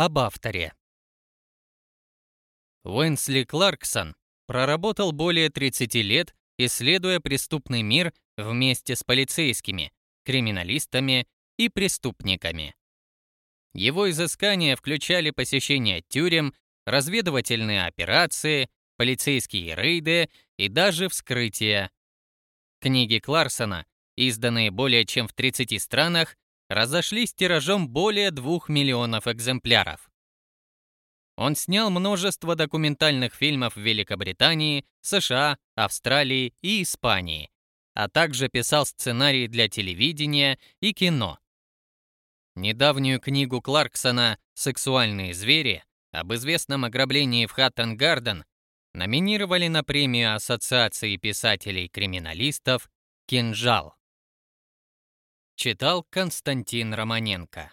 об авторе. Уэнсли Кларксон проработал более 30 лет, исследуя преступный мир вместе с полицейскими, криминалистами и преступниками. Его изыскания включали посещение тюрем, разведывательные операции, полицейские рейды и даже вскрытия. Книги Кларксона, изданные более чем в 30 странах, разошлись тиражом более 2 миллионов экземпляров. Он снял множество документальных фильмов в Великобритании, США, Австралии и Испании, а также писал сценарии для телевидения и кино. Недавнюю книгу Кларксона «Сексуальные звери» об известном ограблении в Хаттен-Гарден номинировали на премию Ассоциации писателей-криминалистов «Кинжал». Читал Константин Романенко.